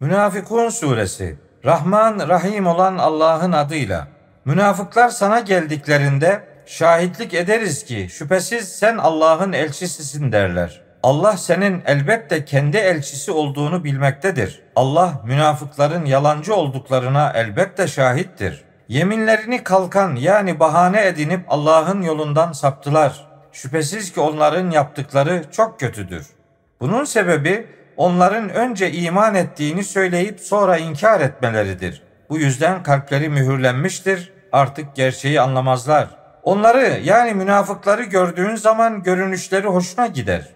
Münafıkun suresi Rahman Rahim olan Allah'ın adıyla. Münafıklar sana geldiklerinde şahitlik ederiz ki şüphesiz sen Allah'ın elçisisin derler. Allah senin elbette kendi elçisi olduğunu bilmektedir. Allah münafıkların yalancı olduklarına elbette şahittir. Yeminlerini kalkan yani bahane edinip Allah'ın yolundan saptılar. Şüphesiz ki onların yaptıkları çok kötüdür. Bunun sebebi onların önce iman ettiğini söyleyip sonra inkar etmeleridir. Bu yüzden kalpleri mühürlenmiştir. Artık gerçeği anlamazlar. Onları yani münafıkları gördüğün zaman görünüşleri hoşuna gider.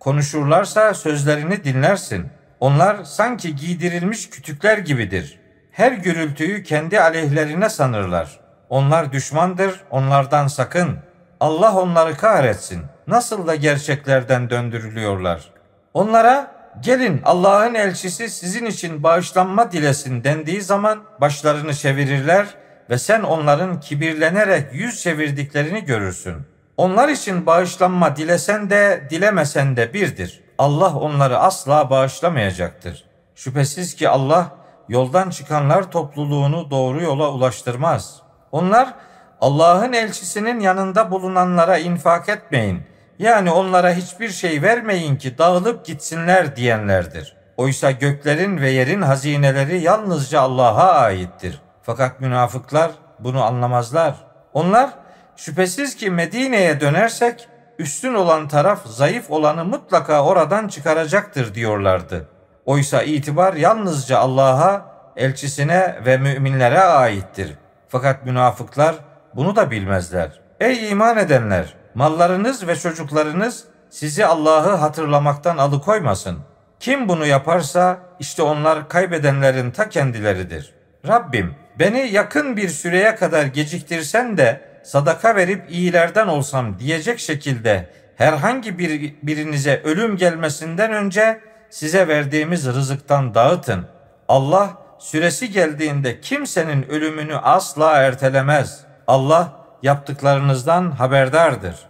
Konuşurlarsa sözlerini dinlersin. Onlar sanki giydirilmiş kütükler gibidir. Her gürültüyü kendi aleyhlerine sanırlar. Onlar düşmandır, onlardan sakın. Allah onları kahretsin. Nasıl da gerçeklerden döndürülüyorlar. Onlara gelin Allah'ın elçisi sizin için bağışlanma dilesin dendiği zaman başlarını çevirirler ve sen onların kibirlenerek yüz çevirdiklerini görürsün. Onlar için bağışlanma dilesen de dilemesen de birdir. Allah onları asla bağışlamayacaktır. Şüphesiz ki Allah yoldan çıkanlar topluluğunu doğru yola ulaştırmaz. Onlar Allah'ın elçisinin yanında bulunanlara infak etmeyin. Yani onlara hiçbir şey vermeyin ki dağılıp gitsinler diyenlerdir. Oysa göklerin ve yerin hazineleri yalnızca Allah'a aittir. Fakat münafıklar bunu anlamazlar. Onlar şüphesiz ki Medine'ye dönersek üstün olan taraf zayıf olanı mutlaka oradan çıkaracaktır diyorlardı. Oysa itibar yalnızca Allah'a, elçisine ve müminlere aittir. Fakat münafıklar bunu da bilmezler. Ey iman edenler! Mallarınız ve çocuklarınız sizi Allah'ı hatırlamaktan alıkoymasın. Kim bunu yaparsa işte onlar kaybedenlerin ta kendileridir. Rabbim beni yakın bir süreye kadar geciktirsen de sadaka verip iyilerden olsam diyecek şekilde herhangi bir birinize ölüm gelmesinden önce size verdiğimiz rızıktan dağıtın. Allah süresi geldiğinde kimsenin ölümünü asla ertelemez. Allah yaptıklarınızdan haberdardır.